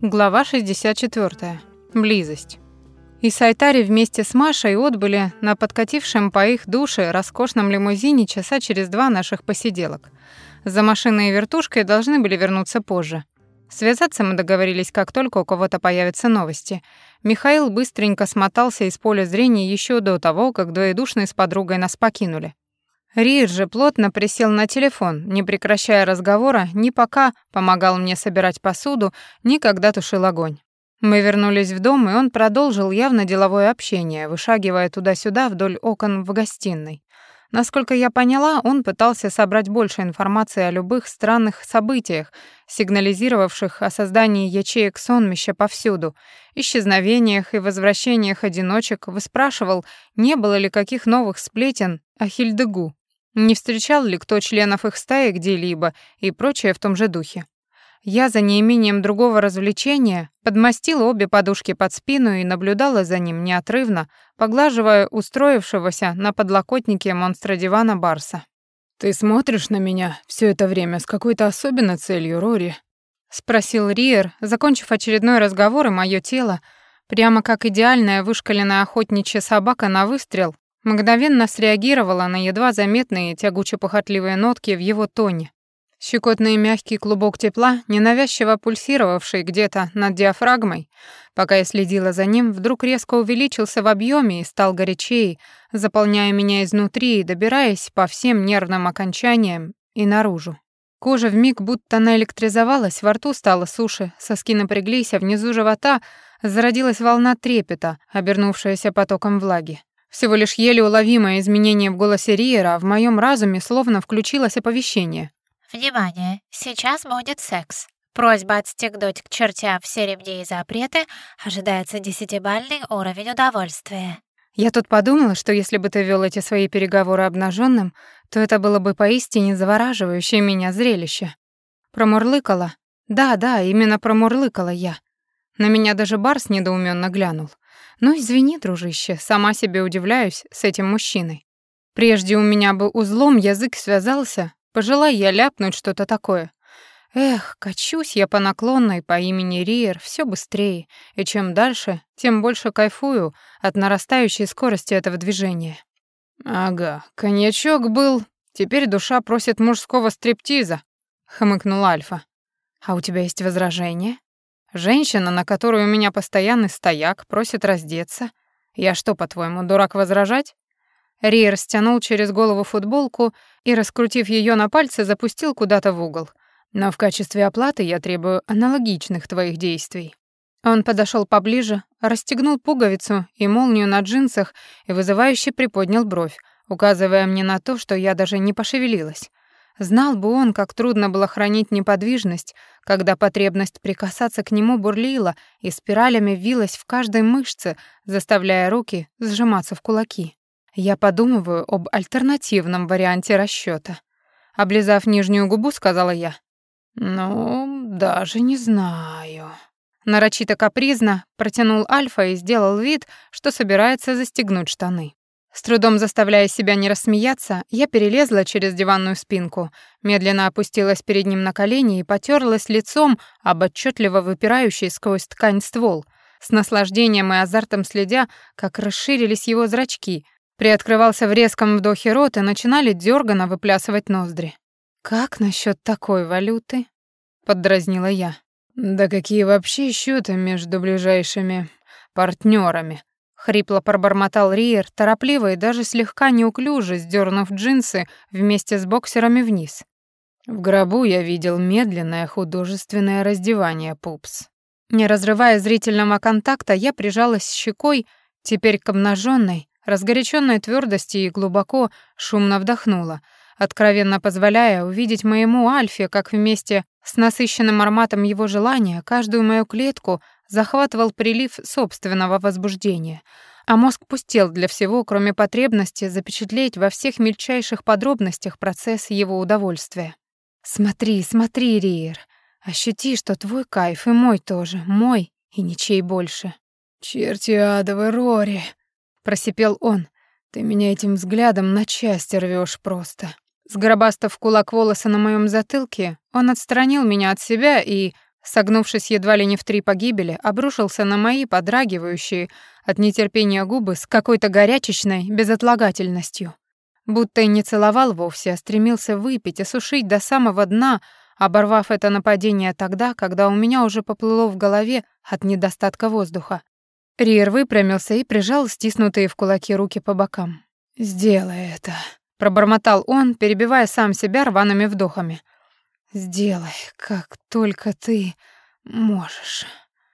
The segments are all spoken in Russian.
Глава 64. Близость. И Сайтари вместе с Машей отбыли на подкатившем по их душе роскошном лимузине часа через два наших посиделок. За машиной и вертушкой должны были вернуться позже. Связаться мы договорились, как только у кого-то появятся новости. Михаил быстренько смотался из поля зрения еще до того, как двоедушные с подругой нас покинули. Рир же плотно присел на телефон, не прекращая разговора, ни пока помогал мне собирать посуду, ни когда тушил огонь. Мы вернулись в дом, и он продолжил явно деловое общение, вышагивая туда-сюда вдоль окон в гостиной. Насколько я поняла, он пытался собрать больше информации о любых странных событиях, сигнализировавших о создании ячеек сонмища повсюду, исчезновениях и возвращениях одиночек, выспрашивал, не было ли каких новых сплетен о Хильдегу, не встречал ли кто членов их стаи где-либо и прочее в том же духе. Я за неимением другого развлечения подмастила обе подушки под спину и наблюдала за ним неотрывно, поглаживая устроившегося на подлокотнике монстра дивана Барса. «Ты смотришь на меня все это время с какой-то особенной целью, Рори?» — спросил Риер, закончив очередной разговор, и моё тело, прямо как идеальная вышкаленная охотничья собака на выстрел, мгновенно среагировало на едва заметные тягуче-похотливые нотки в его тоне. Щекотный мягкий клубок тепла, ненавязчиво пульсировавший где-то над диафрагмой, пока я следила за ним, вдруг резко увеличился в объеме и стал горячее, заполняя меня изнутри и добираясь по всем нервным окончаниям и наружу. Кожа вмиг будто наэлектризовалась, во рту стало суше, соски напряглись, а внизу живота зародилась волна трепета, обернувшаяся потоком влаги. Всего лишь еле уловимое изменение в голосе Риера, а в моем разуме словно включилось оповещение. «Внимание! Сейчас будет секс. Просьба отстегнуть к чертям все ремни и запреты. Ожидается десятибальный уровень удовольствия». Я тут подумала, что если бы ты вел эти свои переговоры обнаженным, то это было бы поистине завораживающее меня зрелище. Промурлыкала. Да, да, именно промурлыкала я. На меня даже Барс недоуменно глянул. Ну, извини, дружище, сама себе удивляюсь с этим мужчиной. Прежде у меня бы узлом язык связался, пожелай я ляпнуть что-то такое. Эх, качусь я по наклонной по имени Риер все быстрее, и чем дальше, тем больше кайфую от нарастающей скорости этого движения. Ага, коньячок был, теперь душа просит мужского стриптиза, хмыкнул Альфа. А у тебя есть возражения? Женщина, на которую у меня постоянный стояк, просит раздеться. Я что, по-твоему, дурак возражать? Риер стянул через голову футболку и, раскрутив ее на пальце, запустил куда-то в угол. Но в качестве оплаты я требую аналогичных твоих действий. Он подошел поближе, расстегнул пуговицу и молнию на джинсах и вызывающе приподнял бровь, указывая мне на то, что я даже не пошевелилась. Знал бы он, как трудно было хранить неподвижность, когда потребность прикасаться к нему бурлила и спиралями вилась в каждой мышце, заставляя руки сжиматься в кулаки. Я подумываю об альтернативном варианте расчёта. Облизав нижнюю губу, сказала я. «Ну, даже не знаю». Нарочито капризно протянул Альфа и сделал вид, что собирается застегнуть штаны. С трудом заставляя себя не рассмеяться, я перелезла через диванную спинку, медленно опустилась перед ним на колени и потерлась лицом об отчетливо выпирающий сквозь ткань ствол, с наслаждением и азартом следя, как расширились его зрачки, приоткрывался в резком вдохе рот и начинали дёрганно выплясывать ноздри. «Как насчет такой валюты?» — поддразнила я. «Да какие вообще счеты между ближайшими партнерами? Хрипло пробормотал Риер, торопливо и даже слегка неуклюже сдернув джинсы вместе с боксерами вниз. В гробу я видел медленное художественное раздевание пупс. Не разрывая зрительного контакта, я прижалась щекой теперь к обнаженной, разгоряченной твердости и глубоко, шумно вдохнула, откровенно позволяя увидеть моему Альфе, как вместе с насыщенным ароматом его желания каждую мою клетку захватывал прилив собственного возбуждения, а мозг пустел для всего, кроме потребности запечатлеть во всех мельчайших подробностях процесс его удовольствия. «Смотри, смотри, Риер, ощути, что твой кайф и мой тоже, мой и ничей больше». «Черти адовы, Рори!» — просипел он. «Ты меня этим взглядом на части рвёшь просто». Сгробастав кулак волоса на моем затылке, он отстранил меня от себя и, согнувшись едва ли не в три погибели, обрушился на мои подрагивающие от нетерпения губы с какой-то горячечной безотлагательностью. Будто и не целовал вовсе, а стремился выпить, осушить до самого дна, оборвав это нападение тогда, когда у меня уже поплыло в голове от недостатка воздуха. Риер выпрямился и прижал стиснутые в кулаки руки по бокам. «Сделай это», — пробормотал он, перебивая сам себя рваными вдохами. «Сделай, как только ты можешь.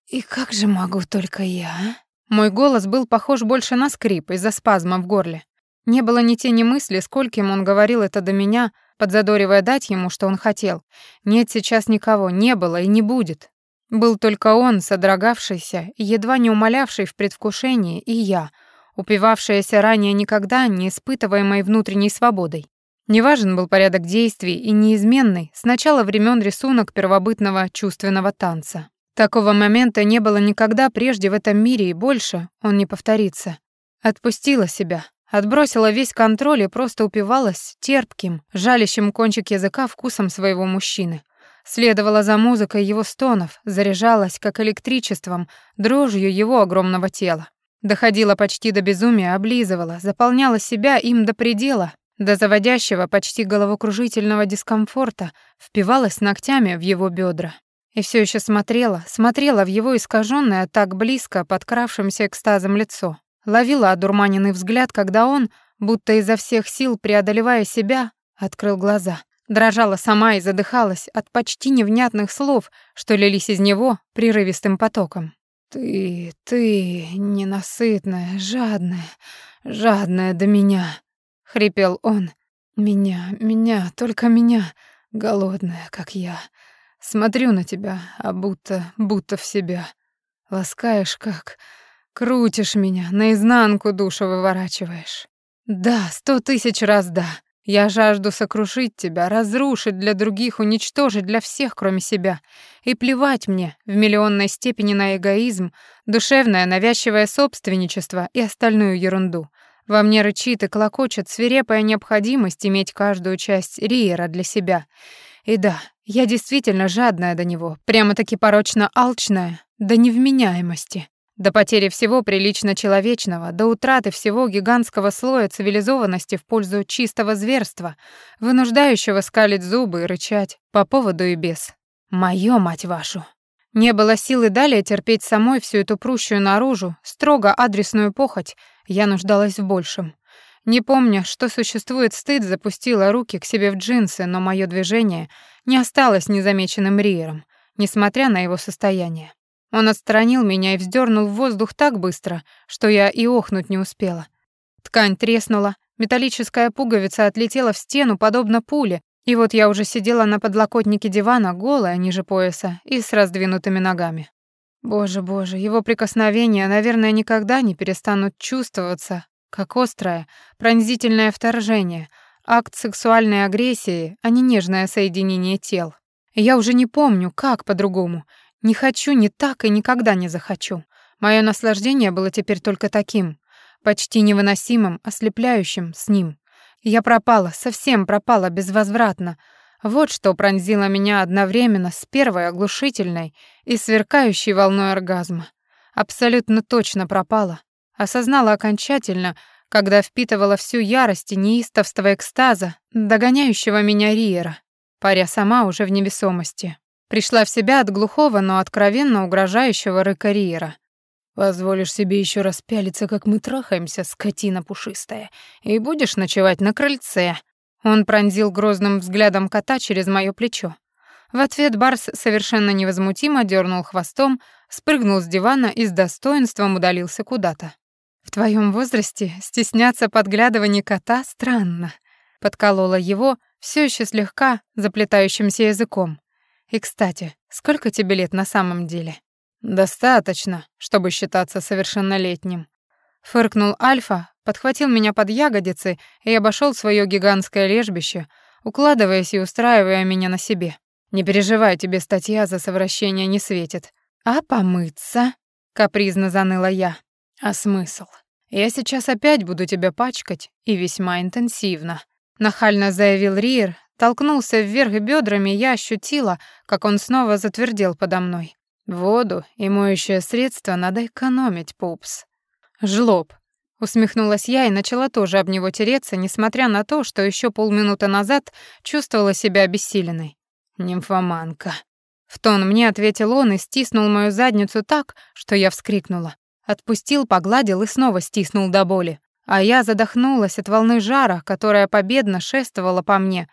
И как же могу только я?» а?» Мой голос был похож больше на скрип из-за спазма в горле. Не было ни тени мысли, скольким он говорил это до меня, подзадоривая дать ему, что он хотел. Нет сейчас никого, не было и не будет. Был только он, содрогавшийся едва не умолявший в предвкушении, и я, упивавшаяся ранее никогда не испытываемой внутренней свободой. Неважен был порядок действий и неизменный с начала времен рисунок первобытного чувственного танца. Такого момента не было никогда прежде в этом мире, и больше он не повторится. Отпустила себя, отбросила весь контроль и просто упивалась терпким, жалящим кончик языка вкусом своего мужчины. Следовала за музыкой его стонов, заряжалась, как электричеством, дрожью его огромного тела. Доходила почти до безумия, облизывала, заполняла себя им до предела, до заводящего, почти головокружительного дискомфорта, впивалась ногтями в его бедра. И все еще смотрела, смотрела в его искаженное так близко подкравшимся экстазом лицо. Ловила одурманенный взгляд, когда он, будто изо всех сил преодолевая себя, открыл глаза. Дрожала сама и задыхалась от почти невнятных слов, что лились из него прерывистым потоком. «Ты, ты ненасытная, жадная, жадная до меня», — хрипел он. «Меня, меня, только меня, голодная, как я. Смотрю на тебя, а будто, будто в себя. Ласкаешь как...» Крутишь меня, наизнанку душу выворачиваешь. Да, сто тысяч раз да. Я жажду сокрушить тебя, разрушить для других, уничтожить для всех, кроме себя. И плевать мне в миллионной степени на эгоизм, душевное навязчивое собственничество и остальную ерунду. Во мне рычит и клокочет свирепая необходимость иметь каждую часть Риера для себя. И да, я действительно жадная до него, прямо-таки порочно алчная, до невменяемости. До потери всего прилично человечного, до утраты всего гигантского слоя цивилизованности в пользу чистого зверства, вынуждающего скалить зубы и рычать по поводу и без. Моё, мать вашу. Не было силы далее терпеть самой всю эту прущую наружу, строго адресную похоть, я нуждалась в большем. Не помня, что существует стыд, запустила руки к себе в джинсы, но моё движение не осталось незамеченным Риером, несмотря на его состояние. Он отстранил меня и вздернул в воздух так быстро, что я и охнуть не успела. Ткань треснула, металлическая пуговица отлетела в стену, подобно пуле, и вот я уже сидела на подлокотнике дивана, голая, ниже пояса и с раздвинутыми ногами. Боже, боже, его прикосновения, наверное, никогда не перестанут чувствоваться, как острое, пронзительное вторжение, акт сексуальной агрессии, а не нежное соединение тел. Я уже не помню, как по-другому, не хочу, не так и никогда не захочу. Мое наслаждение было теперь только таким, почти невыносимым, ослепляющим с ним. Я пропала, совсем пропала безвозвратно. Вот что пронзило меня одновременно с первой оглушительной и сверкающей волной оргазма. Абсолютно точно пропала. Осознала окончательно, когда впитывала всю ярость и неистовство экстаза, догоняющего меня Риера, паря сама уже в невесомости. Пришла в себя от глухого, но откровенно угрожающего рыка Риера. «Позволишь себе еще раз пялиться, как мы трахаемся, скотина пушистая, и будешь ночевать на крыльце». Он пронзил грозным взглядом кота через моё плечо. В ответ Барс совершенно невозмутимо дернул хвостом, спрыгнул с дивана и с достоинством удалился куда-то. «В твоем возрасте стесняться подглядывания кота странно», — подколола его все еще слегка заплетающимся языком. И, кстати, сколько тебе лет на самом деле? Достаточно, чтобы считаться совершеннолетним. Фыркнул Альфа, подхватил меня под ягодицы и обошел свое гигантское лежбище, укладываясь и устраивая меня на себе. Не переживай, тебе статья за совращение не светит. А помыться? Капризно заныла я. А смысл? Я сейчас опять буду тебя пачкать, и весьма интенсивно. Нахально заявил Риер, толкнулся вверх бедрами, я ощутила, как он снова затвердел подо мной. Воду и моющее средство надо экономить, пупс. Жлоб. Усмехнулась я и начала тоже об него тереться, несмотря на то, что еще полминуты назад чувствовала себя обессиленной. Нимфоманка. В тон мне ответил он и стиснул мою задницу так, что я вскрикнула. Отпустил, погладил и снова стиснул до боли. А я задохнулась от волны жара, которая победно шествовала по мне,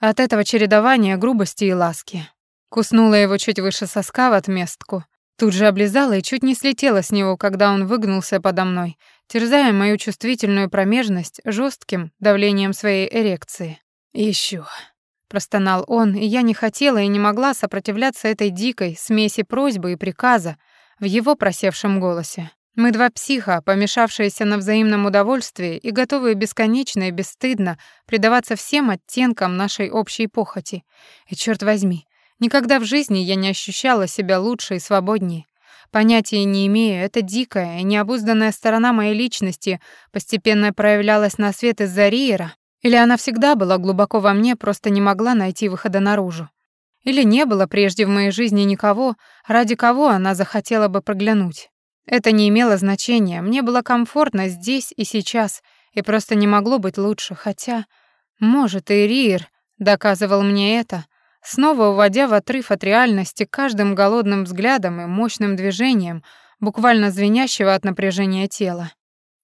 от этого чередования грубости и ласки. Куснула его чуть выше соска в отместку. Тут же облизала и чуть не слетела с него, когда он выгнулся подо мной, терзая мою чувствительную промежность жестким давлением своей эрекции. Еще, простонал он, и я не хотела и не могла сопротивляться этой дикой смеси просьбы и приказа в его просевшем голосе. Мы два психа, помешавшиеся на взаимном удовольствии и готовые бесконечно и бесстыдно предаваться всем оттенкам нашей общей похоти. И черт возьми, никогда в жизни я не ощущала себя лучше и свободнее. Понятия не имею, это дикая и необузданная сторона моей личности постепенно проявлялась на свет из-за Риера, или она всегда была глубоко во мне, просто не могла найти выхода наружу. Или не было прежде в моей жизни никого, ради кого она захотела бы проглянуть. Это не имело значения, мне было комфортно здесь и сейчас, и просто не могло быть лучше, хотя, может, и Риер доказывал мне это, снова уводя в отрыв от реальности каждым голодным взглядом и мощным движением, буквально звенящего от напряжения тела.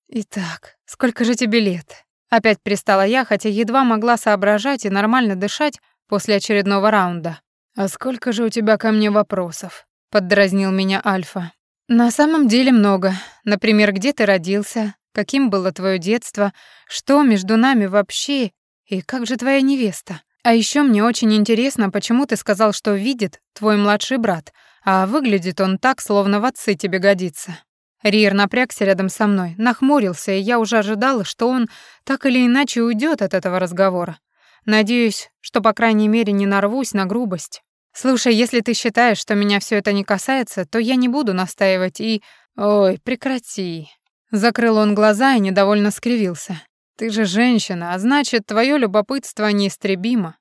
«Итак, сколько же тебе лет?» Опять пристала я, хотя едва могла соображать и нормально дышать после очередного раунда. «А сколько же у тебя ко мне вопросов?» — поддразнил меня Альфа. На самом деле много. Например, где ты родился, каким было твое детство, что между нами вообще и как же твоя невеста. А еще мне очень интересно, почему ты сказал, что видит твой младший брат, а выглядит он так, словно в отцы тебе годится. Риер напрягся рядом со мной, нахмурился, и я уже ожидала, что он так или иначе уйдет от этого разговора. Надеюсь, что, по крайней мере, не нарвусь на грубость. «Слушай, если ты считаешь, что меня все это не касается, то я не буду настаивать и...» «Ой, прекрати». Закрыл он глаза и недовольно скривился. «Ты же женщина, а значит, твое любопытство неистребимо.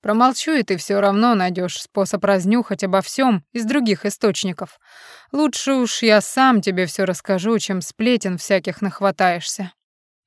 Промолчу, и ты все равно найдешь способ разнюхать обо всем из других источников. Лучше уж я сам тебе все расскажу, чем сплетен всяких нахватаешься».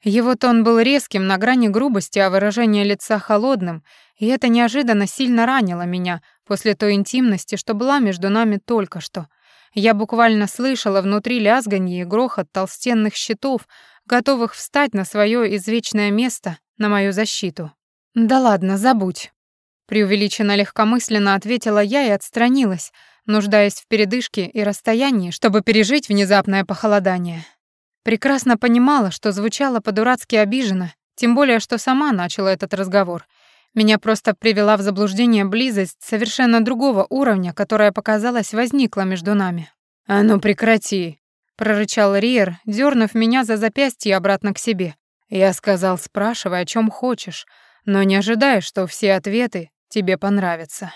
Его тон был резким, на грани грубости, а выражение лица холодным, и это неожиданно сильно ранило меня после той интимности, что была между нами только что. Я буквально слышала внутри лязганье и грохот толстенных щитов, готовых встать на свое извечное место, на мою защиту. «Да ладно, забудь», — преувеличенно легкомысленно ответила я и отстранилась, нуждаясь в передышке и расстоянии, чтобы пережить внезапное похолодание. Прекрасно понимала, что звучало по-дурацки обиженно, тем более, что сама начала этот разговор. Меня просто привела в заблуждение близость совершенно другого уровня, которая, показалось, возникла между нами. «А ну прекрати!» — прорычал Риер, дернув меня за запястье обратно к себе. Я сказал, спрашивай, о чем хочешь, но не ожидай, что все ответы тебе понравятся.